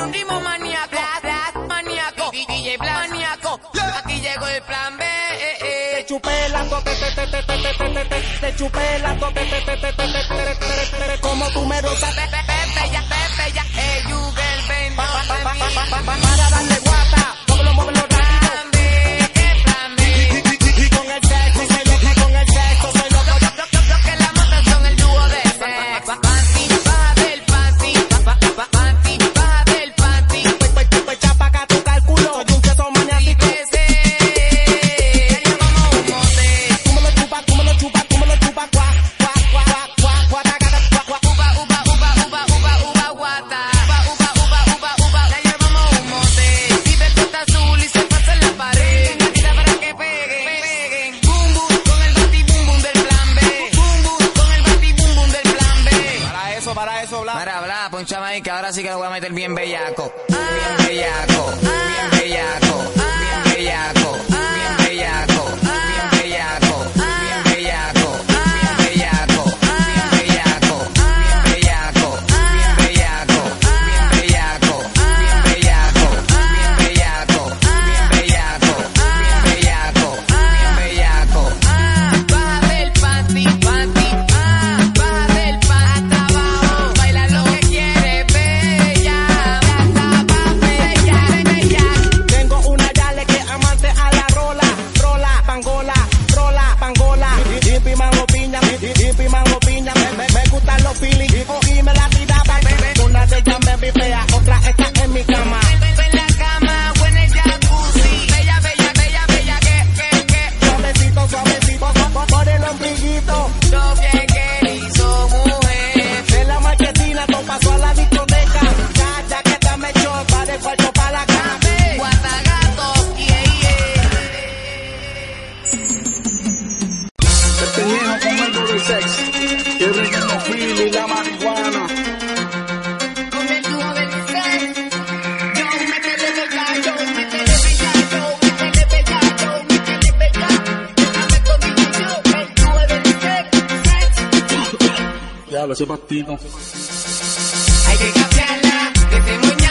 un ritmo maníaco, maníaco, DJ Blas, maníaco. Aquí llegó el plan B. Te chupé la te te te te te te te te chupé la te te te te te te como tú me rozas. Pepe ya, pepe ya, el Jugel Para darle guata, móvelo, móvelo. con Jamaica, ahora sí que lo voy a meter bien bellaco. Bien ah. bellaco. Diablo, ese. Hay que cambiarla, desde muy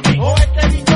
camino. O oh, este niño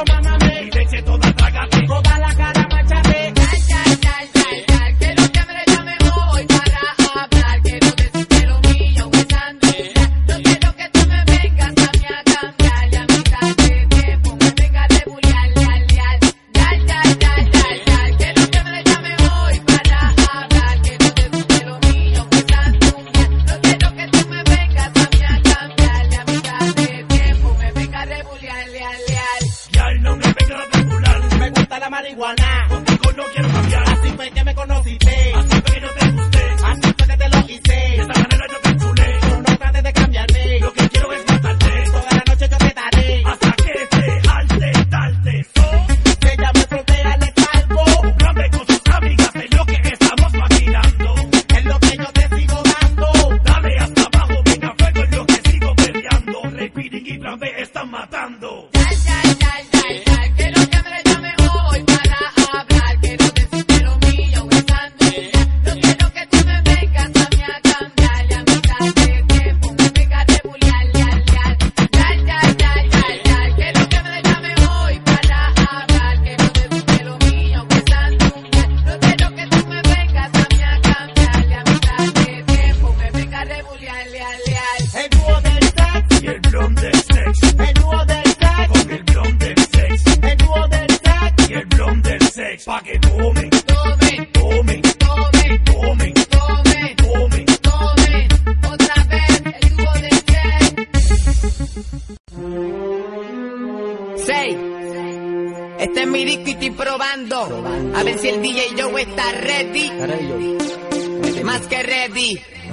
ale, ale, ale.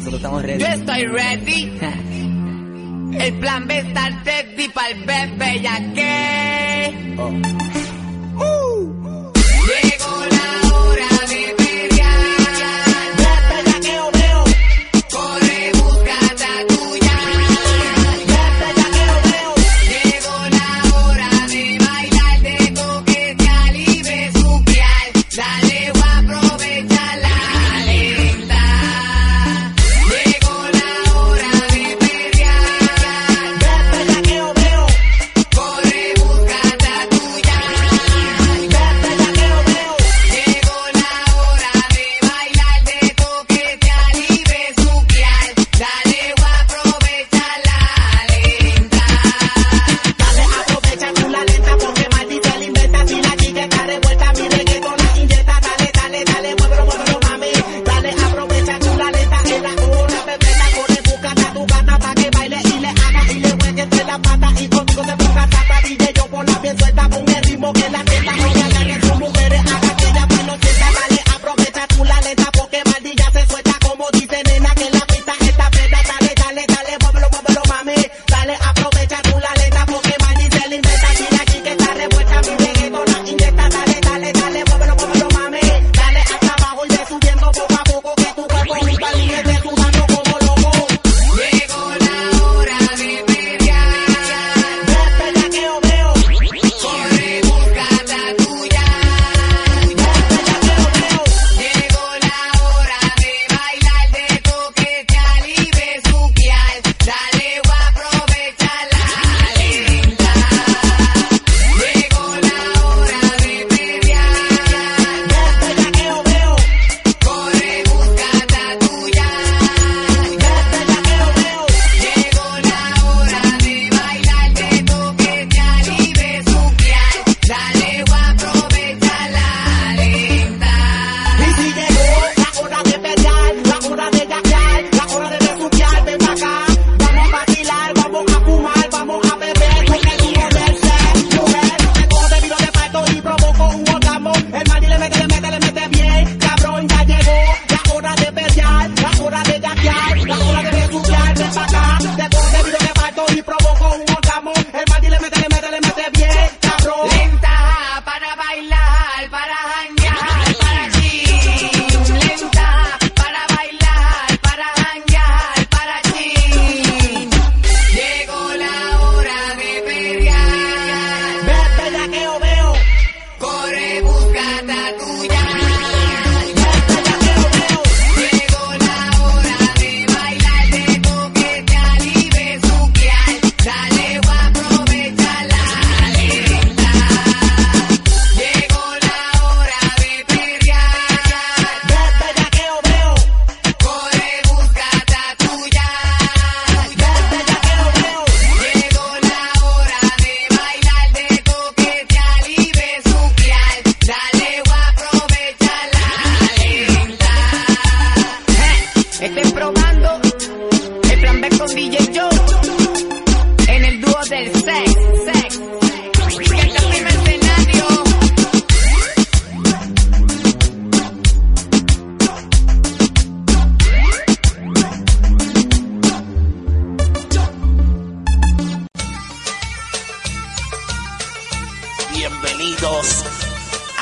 Ready. Yo estoy ready. el plan B está ready para el bebé ya que. Oh.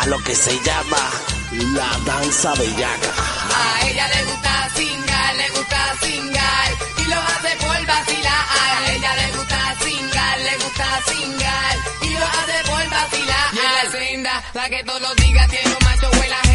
a lo que se llama la danza bellaca. A ella le gusta singar, le gusta singar y lo hace por vacilar. A ella le gusta singar, le gusta singar y lo hace por vacilar. Y en la senda, la que todos los días tiene un macho, huela.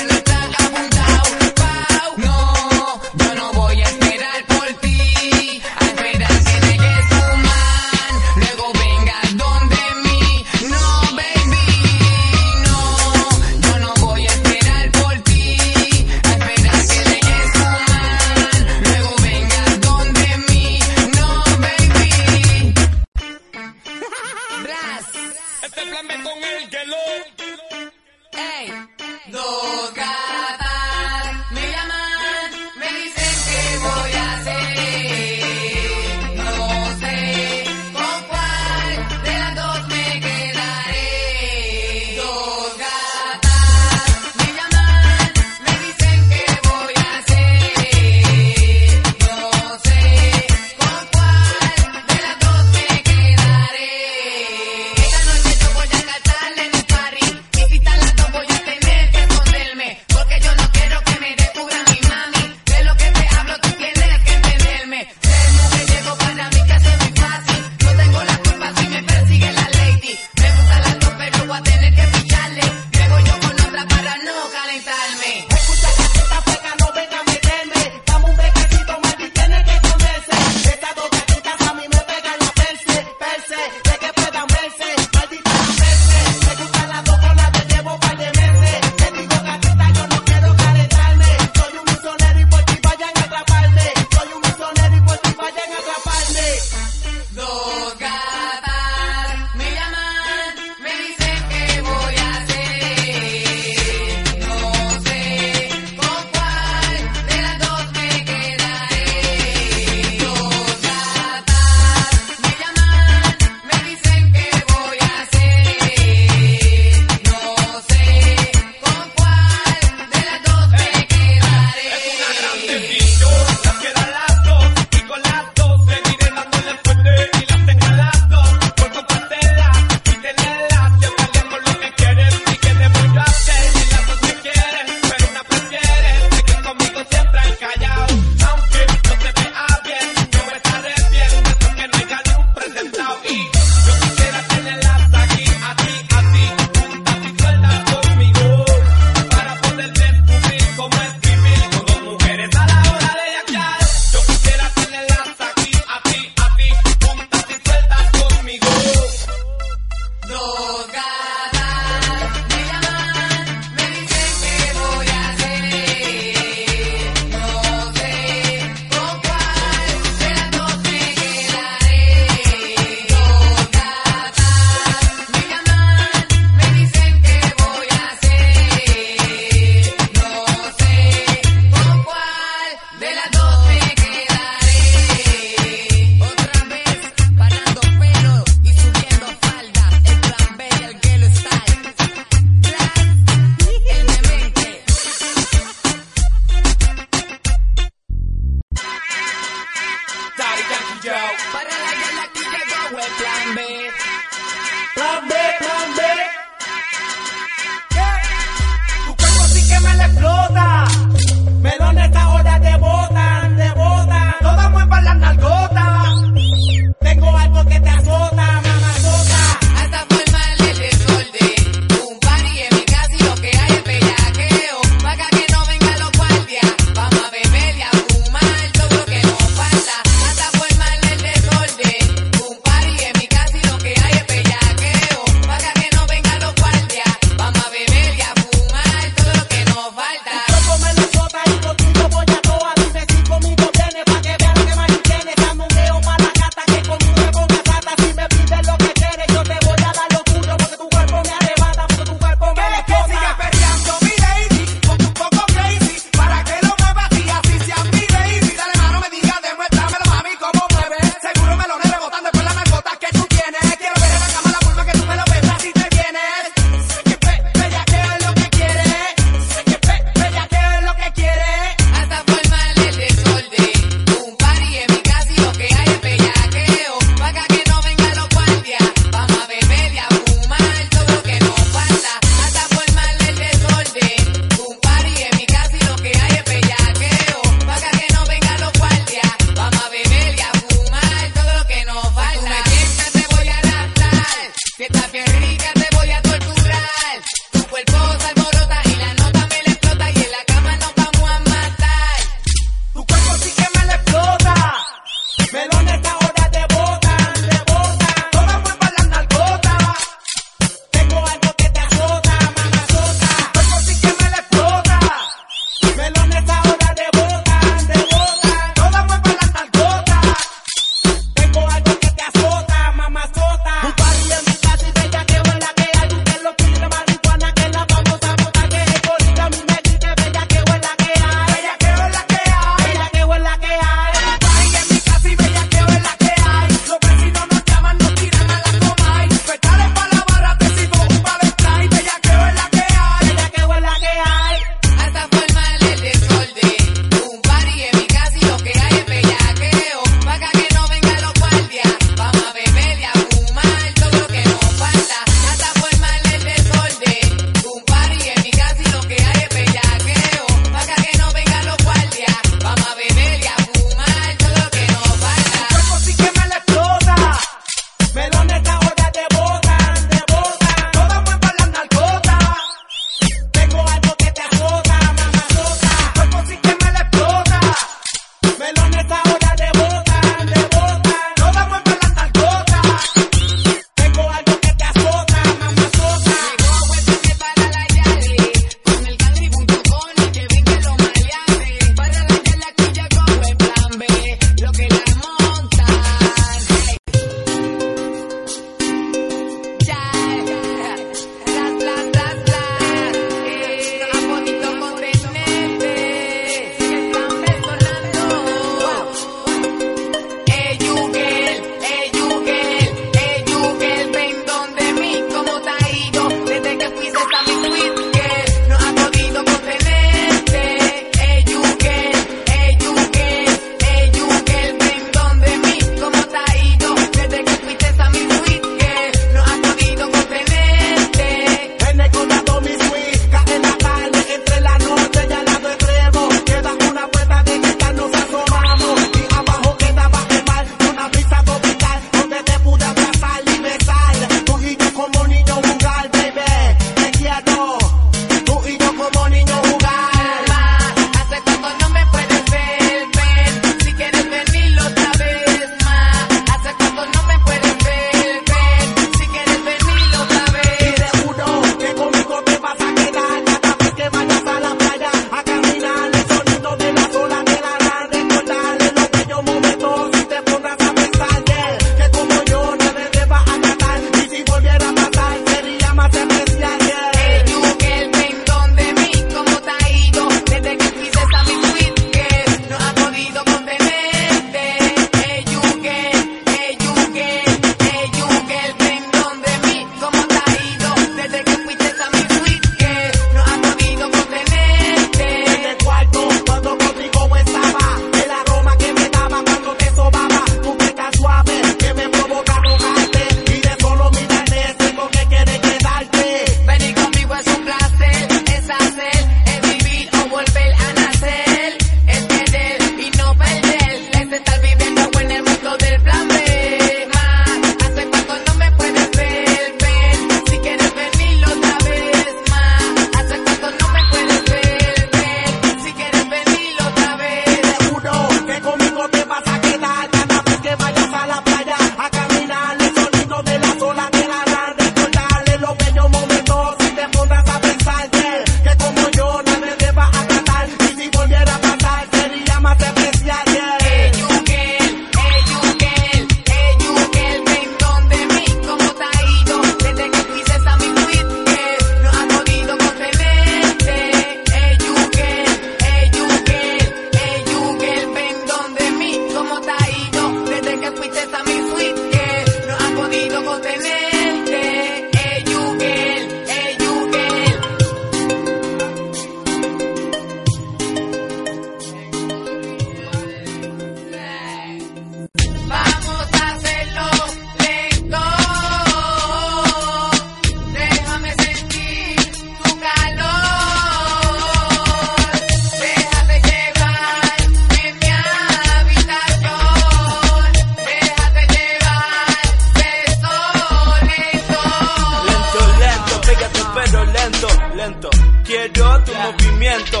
Tu movimiento.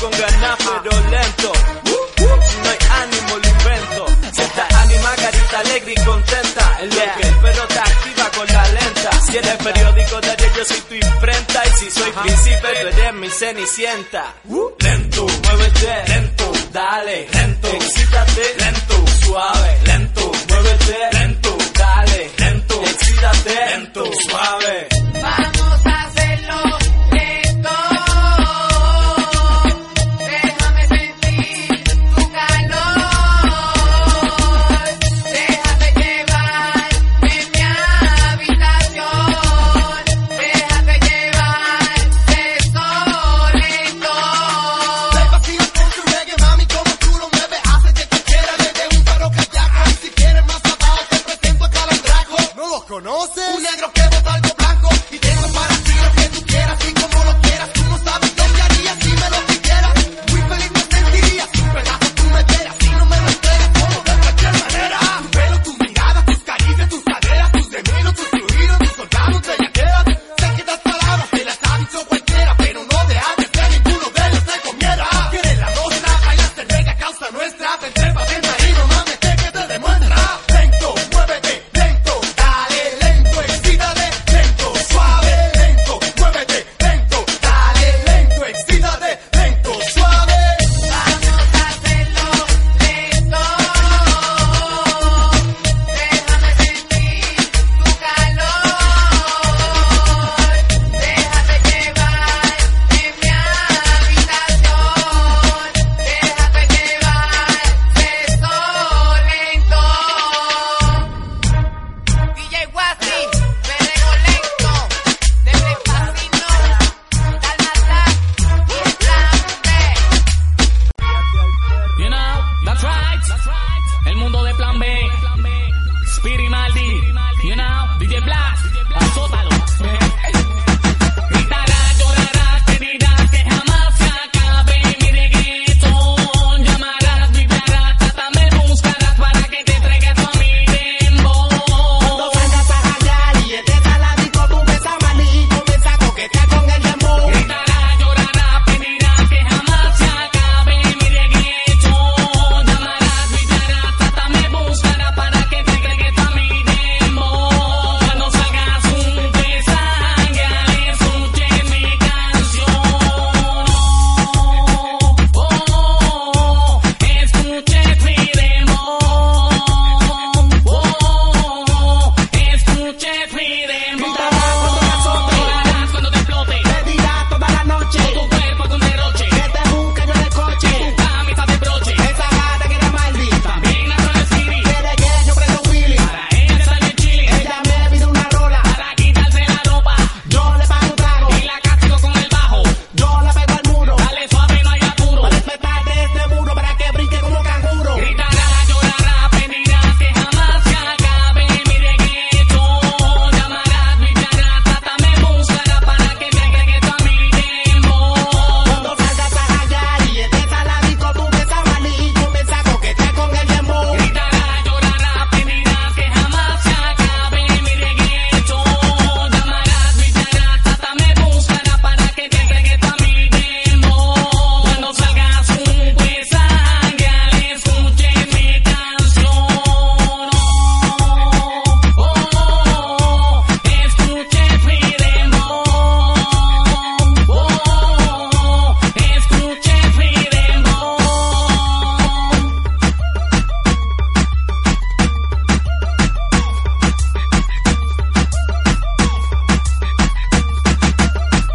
Con ganas pero lento. Si no hay ánimo lo invento. Si estás anima, carita alegre y contenta. El lo que el perro te activa con la lenta. Si eres periódico de yo soy tu imprenta. Y si soy príncipe, tú eres mi cenicienta. Lento, muévete, lento, dale, lento, excítate, lento, suave, lento, muévete, lento, dale, lento, excítate, lento, suave.